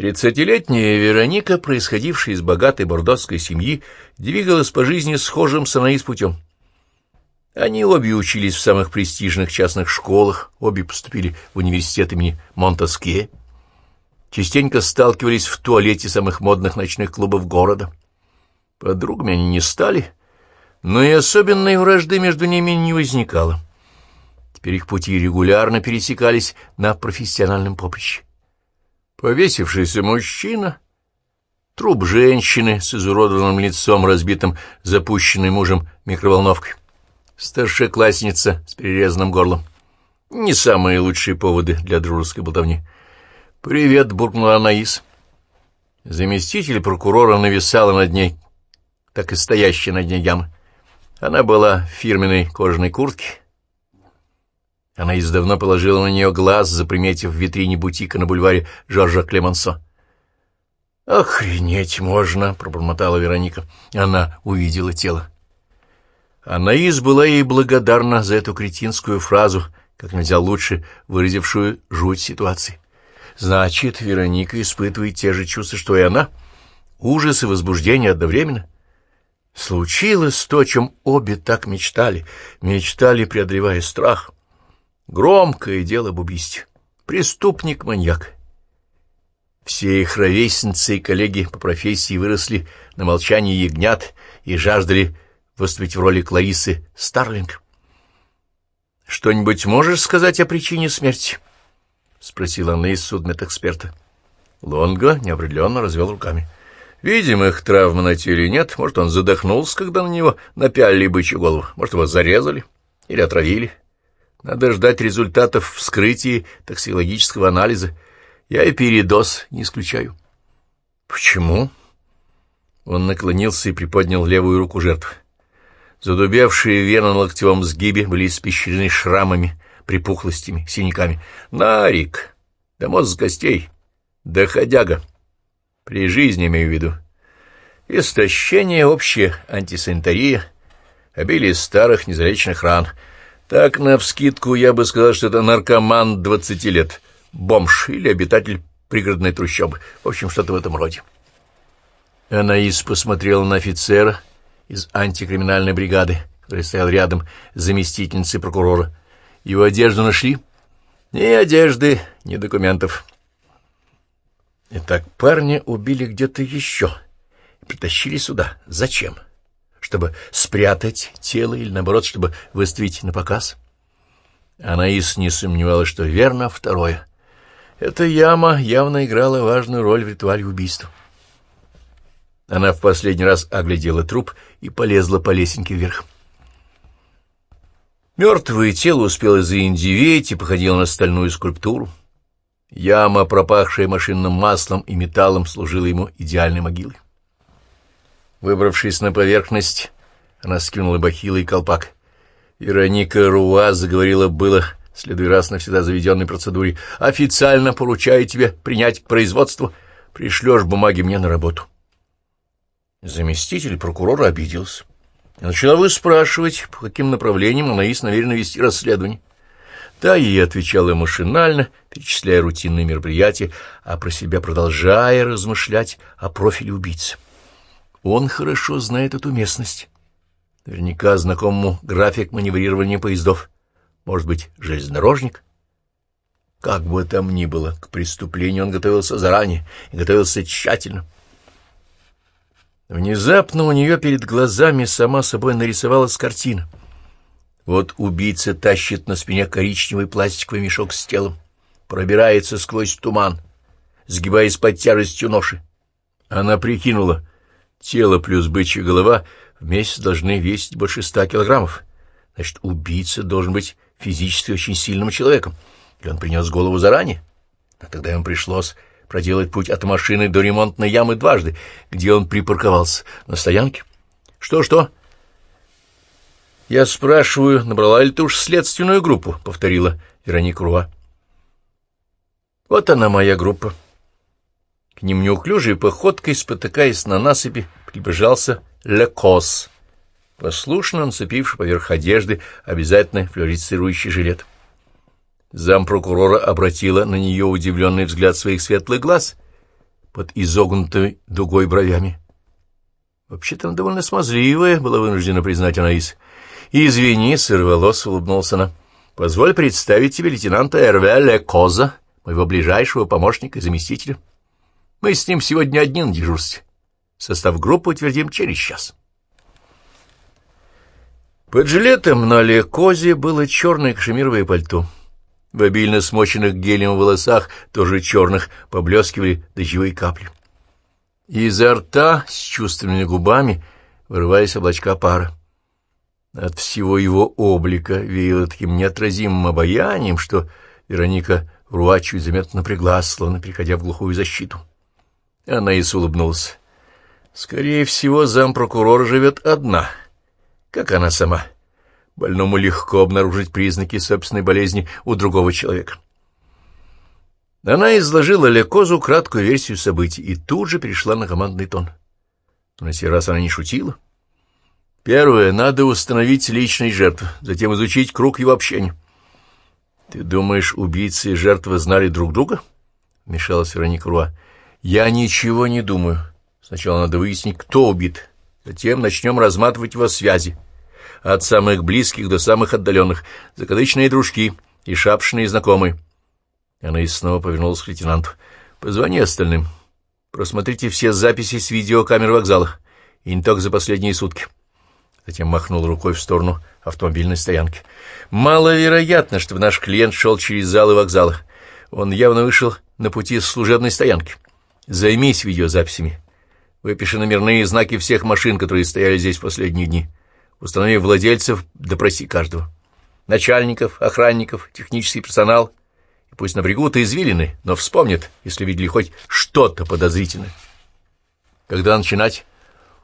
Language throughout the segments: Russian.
Тридцатилетняя Вероника, происходившая из богатой бордотской семьи, двигалась по жизни схожим с Анаис путем. Они обе учились в самых престижных частных школах, обе поступили в университет имени Монтаске, частенько сталкивались в туалете самых модных ночных клубов города. Подругами они не стали, но и особенной вражды между ними не возникало. Теперь их пути регулярно пересекались на профессиональном поприще. Повесившийся мужчина, труп женщины с изуродованным лицом, разбитым запущенной мужем микроволновкой, старшеклассница с перерезанным горлом. Не самые лучшие поводы для дружеской болтовни. «Привет», — буркнула Анаис. Заместитель прокурора нависала над ней, так и стоящая над ней яма. Она была в фирменной кожаной куртке, она издавна положила на нее глаз, заприметив в витрине бутика на бульваре Жоржа Клемансо. «Охренеть можно!» — пробормотала Вероника. Она увидела тело. Анаис была ей благодарна за эту кретинскую фразу, как нельзя лучше выразившую жуть ситуации. Значит, Вероника испытывает те же чувства, что и она. Ужас и возбуждение одновременно. Случилось то, чем обе так мечтали, мечтали, преодолевая страх — Громкое дело об убийстве. Преступник-маньяк. Все их ровесницы и коллеги по профессии выросли на молчании ягнят и жаждали выступить в роли Кларисы Старлинг. «Что-нибудь можешь сказать о причине смерти?» — спросила она из судмедэксперта. Лонго неопределенно развел руками. «Видимых травм на теле нет. Может, он задохнулся, когда на него напялили бычью голову. Может, его зарезали или отравили. Надо ждать результатов вскрытия токсикологического анализа. Я и передоз не исключаю. Почему? Он наклонился и приподнял левую руку жертвы. Задубевшие вены на локтевом сгибе были испещрены шрамами, припухлостями, синяками. Нарик! Да мозг костей! Доходяга! При жизни имею в виду. Истощение, общая антисанитария, обилие старых незалеченных ран — так, навскидку, я бы сказал, что это наркоман двадцати лет, бомж или обитатель пригородной трущобы. В общем, что-то в этом роде. Анаис посмотрела на офицера из антикриминальной бригады, который стоял рядом с заместительницей прокурора. Его одежду нашли? Ни одежды, ни документов. Итак, парня убили где-то еще притащили сюда. Зачем? — чтобы спрятать тело или, наоборот, чтобы выставить на показ? Анаис не сомневалась, что верно второе. Эта яма явно играла важную роль в ритуале убийства. Она в последний раз оглядела труп и полезла по лесенке вверх. Мертвое тело успело заиндеветь и походило на стальную скульптуру. Яма, пропахшая машинным маслом и металлом, служила ему идеальной могилой. Выбравшись на поверхность, она скинула бахилы и колпак. Вероника Руа заговорила было, следуя раз навсегда заведенной процедуре, «Официально поручаю тебе принять к производству. Пришлешь бумаги мне на работу». Заместитель прокурора обиделся. Начала выспрашивать, по каким направлениям она есть намерена вести расследование. Та ей отвечала машинально, перечисляя рутинные мероприятия, а про себя продолжая размышлять о профиле убийцы. Он хорошо знает эту местность. Наверняка знакомому график маневрирования поездов. Может быть, железнодорожник? Как бы там ни было, к преступлению он готовился заранее и готовился тщательно. Внезапно у нее перед глазами сама собой нарисовалась картина. Вот убийца тащит на спине коричневый пластиковый мешок с телом, пробирается сквозь туман, сгибаясь под тяжестью ноши. Она прикинула — Тело плюс бычья голова вместе должны весить больше ста килограммов. Значит, убийца должен быть физически очень сильным человеком. Или он принес голову заранее? А тогда ему пришлось проделать путь от машины до ремонтной ямы дважды. Где он припарковался? На стоянке? Что-что? Я спрашиваю, набрала ли ты уж следственную группу? — повторила Вероника Руа. Вот она, моя группа. К ним неуклюжей походкой, спотыкаясь на насыпи, приближался Лекос, послушно нацепивший поверх одежды обязательно флюорицирующий жилет. Зампрокурора обратила на нее удивленный взгляд своих светлых глаз под изогнутой дугой бровями. Вообще-то она довольно смазливая, была вынуждена признать Анаис. «Извини, сорвалось», — улыбнулся она. «Позволь представить тебе лейтенанта Эрвеля Коза, моего ближайшего помощника и заместителя. Мы с ним сегодня одни на дежурстве. Состав группы утвердим через час». Под жилетом на Лекозе было черное кашемировое пальто. В обильно смоченных гелем волосах, тоже черных, поблескивали дождевые капли. Изо рта с чувственными губами вырывались облачка пара. От всего его облика веяло таким неотразимым обаянием, что Вероника Руачу заметно напряглась, словно переходя в глухую защиту. Она и улыбнулась. Скорее всего, зампрокурора живет одна, как она сама. Больному легко обнаружить признаки собственной болезни у другого человека. Она изложила Лекозу краткую версию событий и тут же перешла на командный тон. На сей раз она не шутила. Первое, надо установить личность жертвы, затем изучить круг его общения. — Ты думаешь, убийцы и жертвы знали друг друга? — вмешалась Вероника Руа. — Я ничего не думаю. Сначала надо выяснить, кто убит. Затем начнем разматывать его связи. От самых близких до самых отдаленных. Закадычные дружки и шапшные знакомые. Она и снова повернулась к лейтенанту. — Позвони остальным. Просмотрите все записи с видеокамер вокзала. И не только за последние сутки. — затем махнул рукой в сторону автомобильной стоянки. «Маловероятно, чтобы наш клиент шел через залы вокзала. Он явно вышел на пути с служебной стоянки. Займись видеозаписями. Выпиши номерные знаки всех машин, которые стояли здесь в последние дни. Установи владельцев, допроси каждого. Начальников, охранников, технический персонал. И пусть напрягут извилины, но вспомнят, если видели хоть что-то подозрительное. Когда начинать?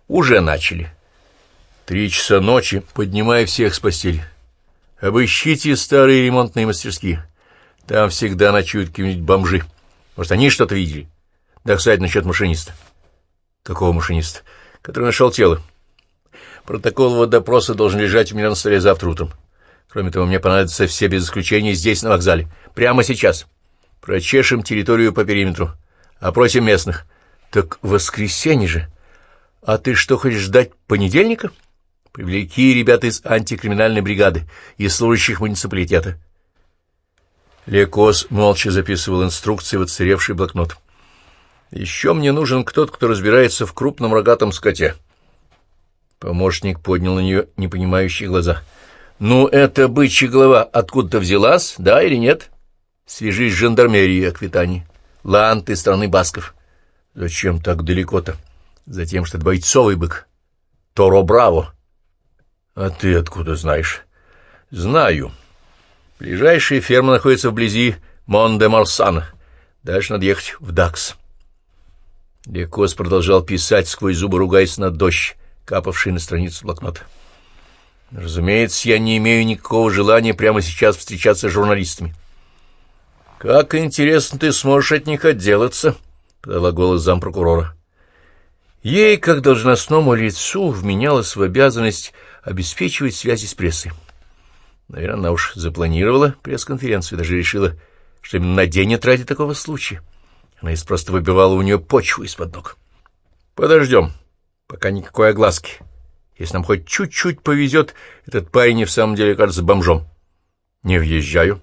Уже начали. Три часа ночи, поднимая всех с постели. Обыщите старые ремонтные мастерские. Там всегда ночуют какие-нибудь бомжи. Может, они что-то видели? Да, кстати, насчет машиниста. Какого машиниста? Который нашел тело. Протокол его допроса должен лежать у меня на столе завтра утром. Кроме того, мне понадобятся все без исключения здесь, на вокзале. Прямо сейчас. Прочешем территорию по периметру. Опросим местных. Так воскресенье же. А ты что, хочешь ждать понедельника? — Привлеки ребят из антикриминальной бригады и служащих муниципалитета. Лекос молча записывал инструкции в отсыревший блокнот. «Еще мне нужен кто-то, кто разбирается в крупном рогатом скоте». Помощник поднял на нее непонимающие глаза. «Ну, это бычья голова откуда-то взялась, да или нет? Свяжись с жандармерией Аквитании. Ланд из страны Басков». «Зачем так далеко-то?» «Затем, что это бойцовый бык. Торо Браво. «А ты откуда знаешь?» «Знаю. Ближайшая ферма находится вблизи Мон-де-Марсана. Дальше надо ехать в Дакс». Лекос продолжал писать сквозь зубы, ругаясь на дождь, капавший на страницу блокнота. «Разумеется, я не имею никакого желания прямо сейчас встречаться с журналистами». «Как интересно ты сможешь от них отделаться», — подала голос зампрокурора. Ей, как должностному лицу, вменялась в обязанность обеспечивать связи с прессой. Наверное, она уж запланировала пресс-конференцию, даже решила, что именно на день ради такого случая. Она просто выбивала у нее почву из-под ног. Подождем, пока никакой огласки. Если нам хоть чуть-чуть повезет, этот парень и в самом деле кажется бомжом. Не въезжаю.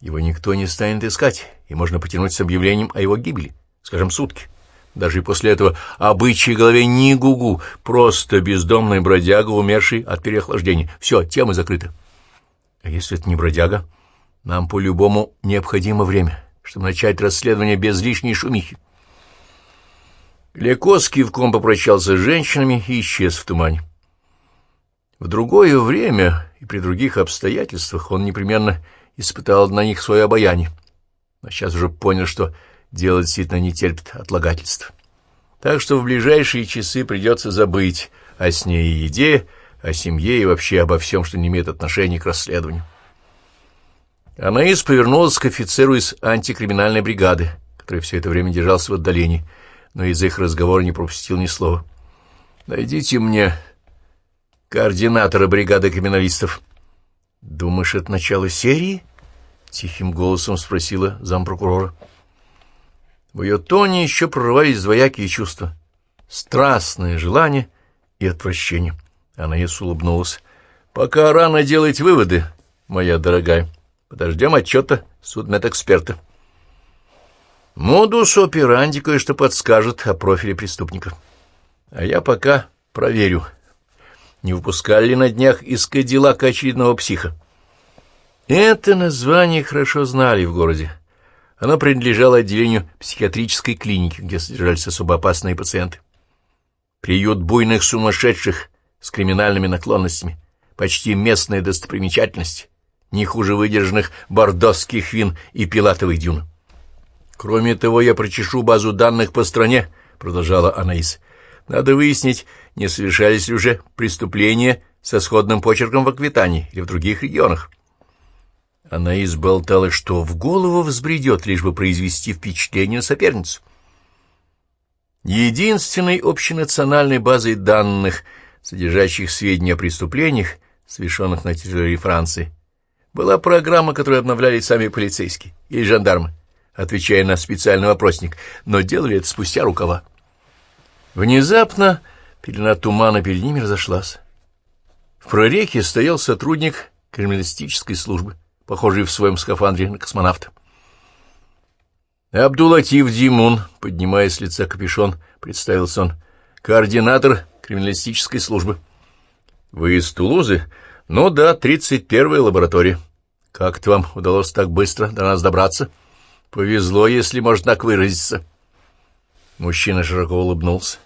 Его никто не станет искать, и можно потянуть с объявлением о его гибели, скажем, сутки. Даже и после этого о бычьей голове ни гугу, просто бездомный бродяга, умерший от переохлаждения. Все, тема закрыта. А если это не бродяга? Нам по-любому необходимо время, чтобы начать расследование без лишней шумихи. Лекос кивком попрощался с женщинами и исчез в тумане. В другое время и при других обстоятельствах он непременно испытал на них свое обаяние, но сейчас уже понял, что Дело действительно не терпит отлагательств. Так что в ближайшие часы придется забыть о сне и еде, о семье и вообще обо всем, что не имеет отношения к расследованию. Анаис повернулась к офицеру из антикриминальной бригады, который все это время держался в отдалении, но из их разговора не пропустил ни слова. «Найдите мне координатора бригады криминалистов». «Думаешь, это начало серии?» — тихим голосом спросила зампрокурора. В ее тоне еще прорывались двоякие чувства. Страстное желание и отвращение. Анаис улыбнулась. «Пока рано делать выводы, моя дорогая. Подождем отчета судмедэксперта». Модус операнди кое-что подскажет о профиле преступника. А я пока проверю, не выпускали ли на днях из Кадиллака очередного психа. Это название хорошо знали в городе. Оно принадлежало отделению психиатрической клиники, где содержались особо опасные пациенты. Приют буйных сумасшедших с криминальными наклонностями, почти местная достопримечательность, не хуже выдержанных бордосских вин и пилатовых дюн. «Кроме того, я прочешу базу данных по стране», — продолжала Анаис. «Надо выяснить, не совершались ли уже преступления со сходным почерком в Аквитании или в других регионах». Анаис болтала, что в голову взбредет, лишь бы произвести впечатление на соперницу. Единственной общенациональной базой данных, содержащих сведения о преступлениях, совершенных на территории Франции, была программа, которую обновляли сами полицейские или жандармы отвечая на специальный вопросник, но делали это спустя рукава. Внезапно пелена тумана перед ними разошлась. В прорехе стоял сотрудник криминалистической службы, похожий в своем скафандре на космонавта. Абдулатив Димун, поднимая с лица капюшон, представился он, координатор криминалистической службы. Вы из Тулузы? Ну да, 31-я лаборатория. Как-то вам удалось так быстро до нас добраться? — Повезло, если можно так выразиться. Мужчина широко улыбнулся.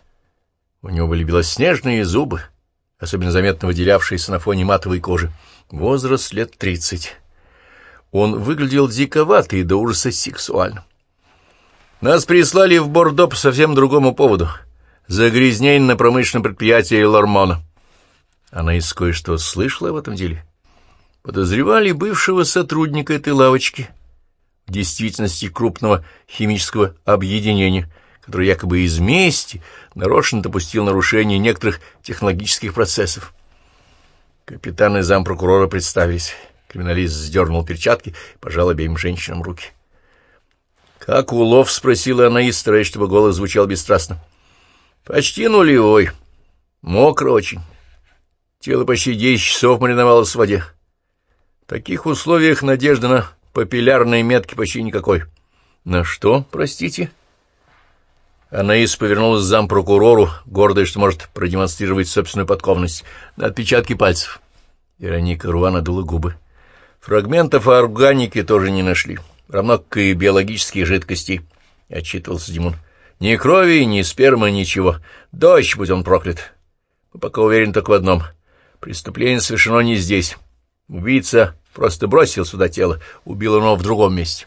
У него были белоснежные зубы, особенно заметно выделявшиеся на фоне матовой кожи. Возраст лет тридцать. Он выглядел диковато и до ужаса сексуально. Нас прислали в Бордо по совсем другому поводу. Загрязнение на промышленном предприятии Лормона. Она из кое-что слышала в этом деле. Подозревали бывшего сотрудника этой лавочки, в действительности крупного химического объединения, которое якобы из мести нарочно допустил нарушение некоторых технологических процессов. Капитан и зампрокурора представились. Криминалист сдернул перчатки и пожал обеим женщинам руки. «Как улов?» — спросила она, стараясь, чтобы голос звучал бесстрастно. «Почти нулевой. Мокро очень. Тело почти десять часов мариновалось в воде. В таких условиях надежда на Папиллярной метки почти никакой. На что, простите? Анаис повернулась к зампрокурору, гордая, что может продемонстрировать собственную подкованность, на отпечатки пальцев. Вероника Руа надула губы. Фрагментов органики тоже не нашли, равно как и биологических жидкостей, — отчитывался Димон. Ни крови, ни спермы, ничего. Дождь, будь он проклят. Мы пока уверены только в одном. Преступление совершено не здесь. Убийца Просто бросил сюда тело, убил его в другом месте.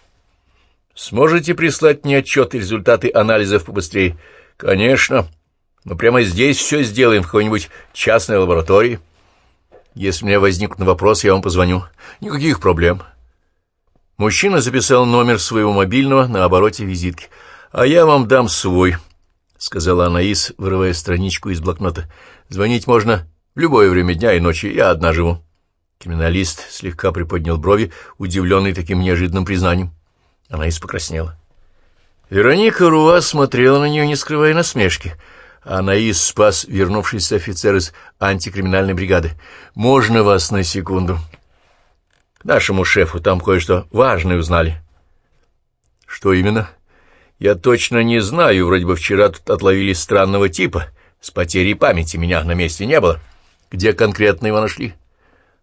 Сможете прислать мне отчет и результаты анализов побыстрее? Конечно. Мы прямо здесь все сделаем в какой-нибудь частной лаборатории. Если у меня возникнут вопросы, я вам позвоню. Никаких проблем. Мужчина записал номер своего мобильного на обороте визитки. А я вам дам свой, — сказала Анаис, вырывая страничку из блокнота. Звонить можно любое время дня и ночи. Я одна живу. Криминалист слегка приподнял брови, удивленный таким неожиданным признанием. Она и покраснела. Вероника Руа смотрела на нее, не скрывая насмешки. Анаис спас вернувшийся офицер из антикриминальной бригады. «Можно вас на секунду?» «К нашему шефу там кое-что важное узнали». «Что именно?» «Я точно не знаю. Вроде бы вчера тут отловили странного типа. С потерей памяти меня на месте не было. Где конкретно его нашли?»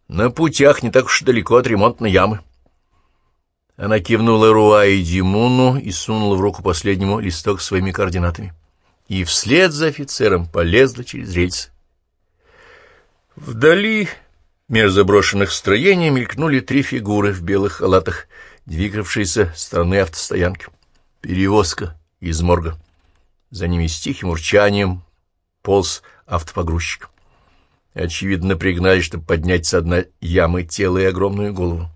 На путях не так уж далеко от ремонтной ямы. Она кивнула Руа и Димуну и сунула в руку последнему листок своими координатами. И вслед за офицером полезла через рельсы. Вдали, между заброшенных строений, мелькнули три фигуры в белых халатах, двигавшиеся с стороны автостоянки. Перевозка из морга. За ними с тихим урчанием полз автопогрузчик. Очевидно, пригнали, чтобы поднять со дна ямы тело и огромную голову.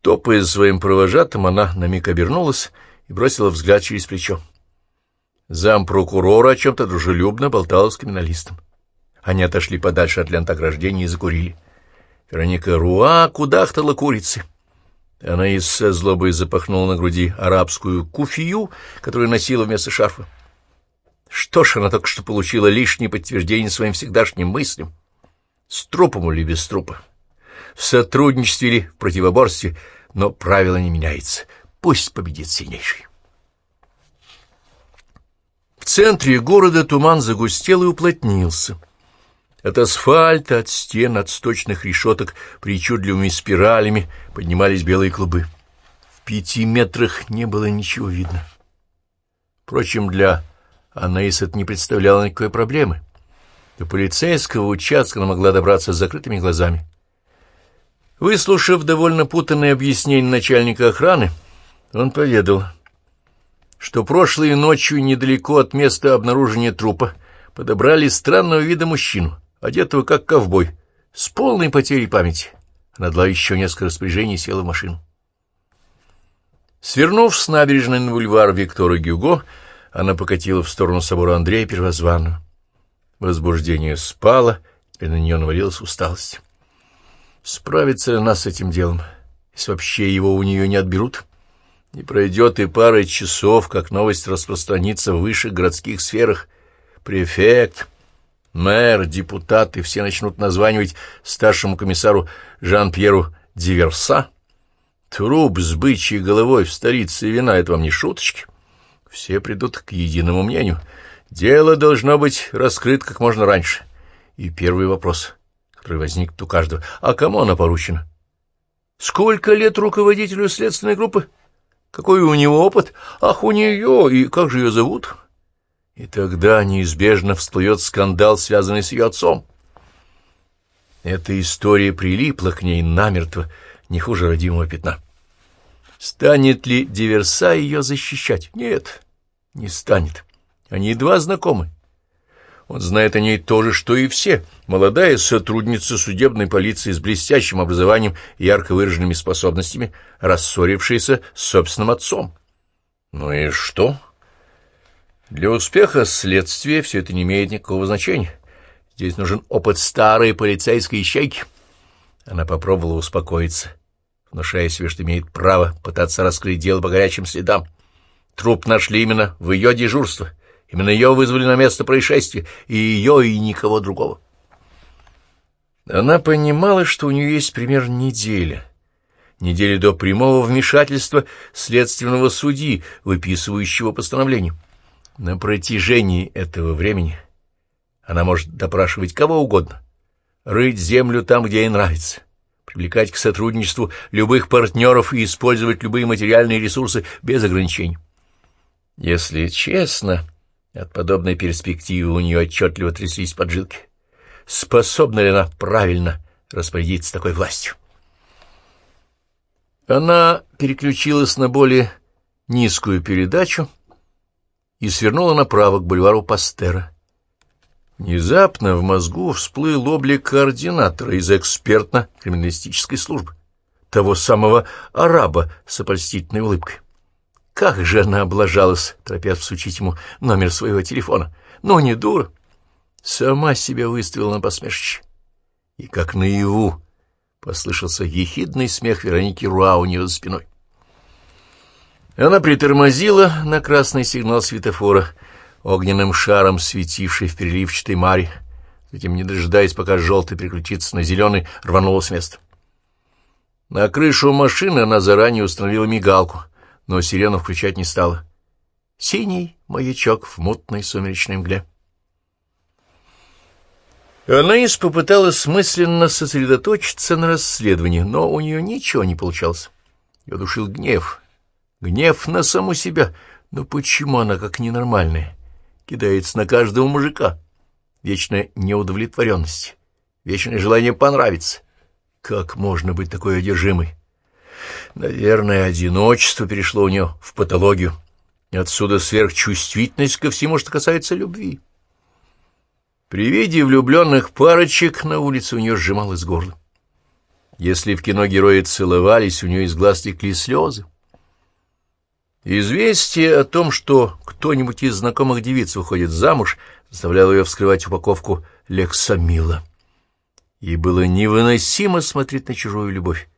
Топая за своим провожатым, она на миг обернулась и бросила взгляд через плечо. Зам прокурора о чем-то дружелюбно болтал с криминалистом. Они отошли подальше от лент ограждения и закурили. Вероника Руа кудахтала курицы. Она из злобой запахнула на груди арабскую куфию, которую носила вместо шарфа. Что ж, она только что получила лишнее подтверждение своим всегдашним мыслям. С трупом или без трупа. В сотрудничестве или в противоборстве, но правило не меняется. Пусть победит сильнейший. В центре города туман загустел и уплотнился. От асфальта, от стен, от сточных решеток причудливыми спиралями поднимались белые клубы. В пяти метрах не было ничего видно. Впрочем, для Анаис это не представляло никакой проблемы. До полицейского участка она могла добраться с закрытыми глазами. Выслушав довольно путанное объяснение начальника охраны, он поведал, что прошлой ночью недалеко от места обнаружения трупа подобрали странного вида мужчину, одетого как ковбой, с полной потерей памяти. Она дала еще несколько распоряжений и села в машину. Свернув с набережной на бульвар Виктора Гюго, она покатила в сторону собора Андрея Первозванного. Возбуждение спало, и на нее навалилась усталость. Справится ли она с этим делом, если вообще его у нее не отберут? Не пройдет и пары часов, как новость распространится в высших городских сферах. Префект, мэр, депутаты все начнут названивать старшему комиссару Жан-Пьеру Диверса. Труп с бычьей головой в столице вина — это вам не шуточки. Все придут к единому мнению. Дело должно быть раскрыто как можно раньше. И первый вопрос, который возникнет у каждого. А кому она поручена? Сколько лет руководителю следственной группы? Какой у него опыт? Ах, у нее! И как же ее зовут? И тогда неизбежно всплывет скандал, связанный с ее отцом. Эта история прилипла к ней намертво, не хуже родимого пятна. Станет ли диверса ее защищать? Нет, не станет. Они едва знакомы. Он знает о ней то же, что и все. Молодая сотрудница судебной полиции с блестящим образованием и ярко выраженными способностями, рассорившаяся с собственным отцом. Ну и что? Для успеха следствия все это не имеет никакого значения. Здесь нужен опыт старой полицейской ищейки. Она попробовала успокоиться, внушая себе, что имеет право пытаться раскрыть дело по горячим следам. Труп нашли именно в ее дежурство — Именно ее вызвали на место происшествия, и ее, и никого другого. Она понимала, что у нее есть пример недели. Недели до прямого вмешательства следственного судьи, выписывающего постановление. На протяжении этого времени она может допрашивать кого угодно, рыть землю там, где ей нравится, привлекать к сотрудничеству любых партнеров и использовать любые материальные ресурсы без ограничений. Если честно... От подобной перспективы у нее отчетливо тряслись поджилки. Способна ли она правильно распорядиться такой властью? Она переключилась на более низкую передачу и свернула направо к бульвару Пастера. Внезапно в мозгу всплыл облик координатора из экспертно-криминалистической службы, того самого араба с опольстительной улыбкой. Как же она облажалась, торопясь всучить ему номер своего телефона. Но не дура. Сама себя выставила на посмешище. И как наяву послышался ехидный смех Вероники Руа у нее за спиной. Она притормозила на красный сигнал светофора, огненным шаром светивший в переливчатой маре, затем, не дожидаясь, пока желтый переключится на зеленый, рванула с места. На крышу машины она заранее установила мигалку — но сирену включать не стала. Синий маячок в мутной сумеречной мгле. Анаис попыталась мысленно сосредоточиться на расследовании, но у нее ничего не получалось. Ее душил гнев. Гнев на саму себя. Но почему она, как ненормальная, кидается на каждого мужика? Вечная неудовлетворенность, вечное желание понравиться. Как можно быть такой одержимой? Наверное, одиночество перешло у нее в патологию. Отсюда сверхчувствительность ко всему, что касается любви. При виде влюбленных парочек на улице у нее сжималось горло. Если в кино герои целовались, у нее из глаз текли слезы. Известие о том, что кто-нибудь из знакомых девиц выходит замуж, заставляло ее вскрывать упаковку лексамила. Ей было невыносимо смотреть на чужую любовь.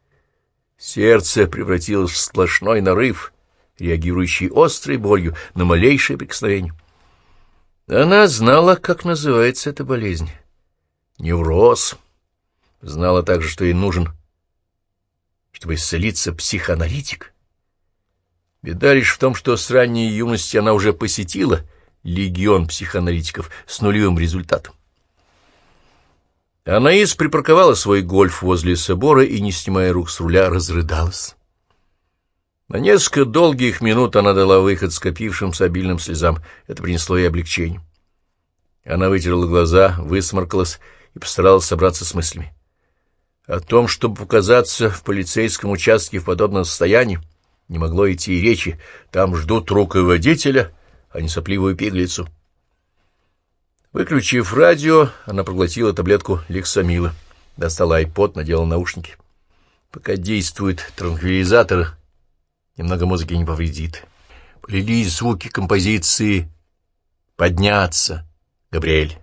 Сердце превратилось в сплошной нарыв, реагирующий острой болью на малейшее прикосновение. Она знала, как называется эта болезнь. Невроз. Знала также, что ей нужен, чтобы исцелиться психоаналитик. Беда лишь в том, что с ранней юности она уже посетила легион психоаналитиков с нулевым результатом. Анаис припарковала свой гольф возле собора и, не снимая рук с руля, разрыдалась. На несколько долгих минут она дала выход скопившимся обильным слезам. Это принесло ей облегчение. Она вытерла глаза, высморкалась и постаралась собраться с мыслями. О том, чтобы показаться в полицейском участке в подобном состоянии, не могло идти и речи. Там ждут руководителя, а не сопливую пиглицу. Выключив радио, она проглотила таблетку лексамила, достала айпод, надела наушники. Пока действует транквилизатор, немного музыки не повредит. Полились звуки композиции «Подняться» Габриэль.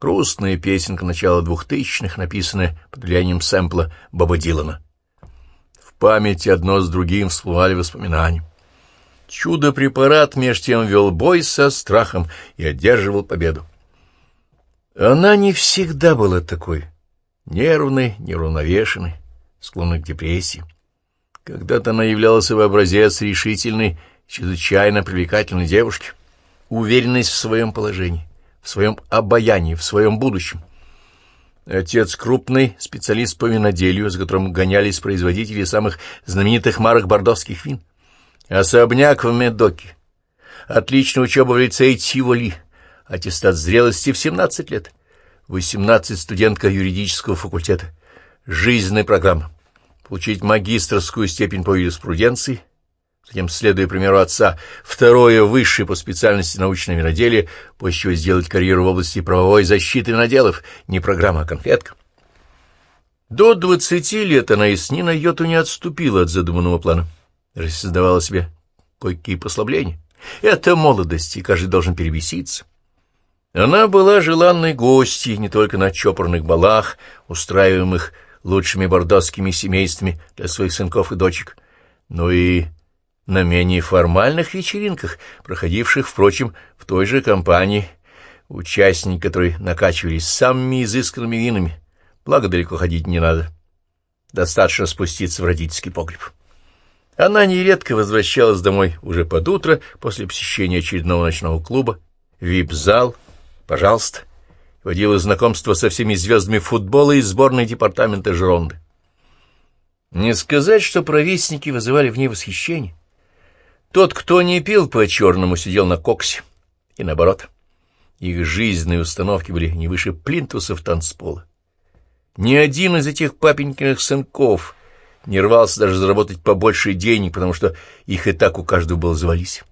Грустная песенка начала двухтысячных, написанная под влиянием сэмпла Боба Дилана. В памяти одно с другим всплывали воспоминания. Чудо-препарат меж тем вел бой со страхом и одерживал победу. Она не всегда была такой, нервной, неравновешенной, склонной к депрессии. Когда-то она являлась в образец решительной, чрезвычайно привлекательной девушки, уверенность в своем положении, в своем обаянии, в своем будущем. Отец крупный специалист по виноделию, с которым гонялись производители самых знаменитых марок бордовских вин. Особняк в Медоке. Отличная учеба в лицее Тиволи — аттестат зрелости в 17 лет, 18 студентка юридического факультета, жизненная программа, получить магистрскую степень по юриспруденции, затем, следуя примеру отца, второе высшее по специальности научное виноделие, после чего сделать карьеру в области правовой защиты виноделов, не программа, а конфетка. До двадцати лет она и с ни на йоту не отступила от задуманного плана, даже создавала себе кое-какие послабления. Это молодость, и каждый должен перебеситься. Она была желанной гостьей не только на чопорных балах, устраиваемых лучшими бордосскими семействами для своих сынков и дочек, но и на менее формальных вечеринках, проходивших, впрочем, в той же компании, участники которой накачивались самыми изысканными винами, благо далеко ходить не надо. Достаточно спуститься в родительский погреб. Она нередко возвращалась домой уже под утро после посещения очередного ночного клуба, вип-зал, Пожалуйста. Водила знакомство со всеми звездами футбола и сборной департамента Жеронды. Не сказать, что провестники вызывали в ней восхищение. Тот, кто не пил по-черному, сидел на коксе. И наоборот. Их жизненные установки были не выше плинтусов танцпола. Ни один из этих папенькиных сынков не рвался даже заработать побольше денег, потому что их и так у каждого было завались.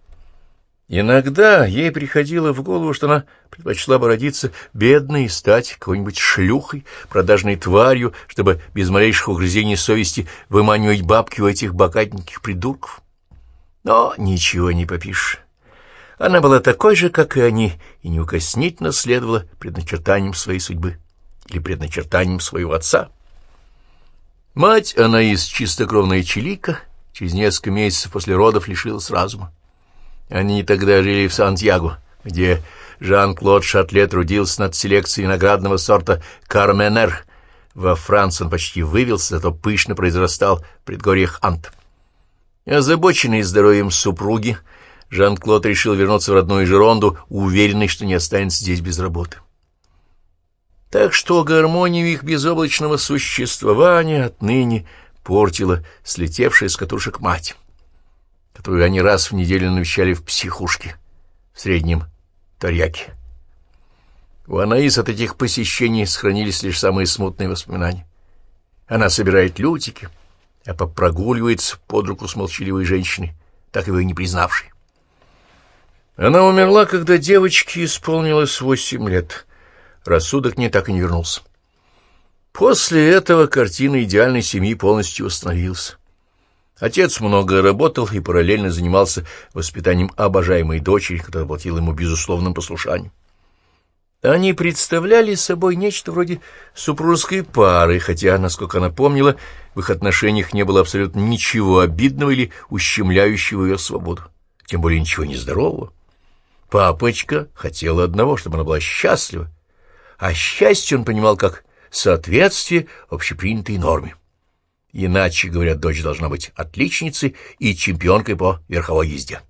Иногда ей приходило в голову, что она предпочла бы родиться бедной и стать какой-нибудь шлюхой, продажной тварью, чтобы без малейших угрызений совести выманивать бабки у этих богатеньких придурков. Но ничего не попишешь. Она была такой же, как и они, и неукоснительно следовала предначертанием своей судьбы или предначертанием своего отца. Мать, она из чистокровной чилика, через несколько месяцев после родов лишилась разума. Они тогда жили в Сантьяго, где Жан-Клод Шатле трудился над селекцией виноградного сорта «Карменер». Во Франции он почти вывелся, зато пышно произрастал в предгорьях Ант. Озабоченный здоровьем супруги, Жан-Клод решил вернуться в родную Жеронду, уверенный, что не останется здесь без работы. Так что гармонию их безоблачного существования отныне портила слетевшая с катушек мать которую они раз в неделю навещали в психушке в среднем Тарьяке. У Анаис от этих посещений сохранились лишь самые смутные воспоминания. Она собирает лютики, а попрогуливается под руку с молчаливой женщиной, так его и не признавшей. Она умерла, когда девочке исполнилось восемь лет. Рассудок не так и не вернулся. После этого картина идеальной семьи полностью восстановилась. Отец много работал и параллельно занимался воспитанием обожаемой дочери, которая платила ему безусловным послушанием. Они представляли собой нечто вроде супружеской пары, хотя, насколько она помнила, в их отношениях не было абсолютно ничего обидного или ущемляющего ее свободу, тем более ничего нездорового. Папочка хотел одного, чтобы она была счастлива, а счастье он понимал как соответствие общепринятой норме. Иначе, говорят, дочь должна быть отличницей и чемпионкой по верховой езде.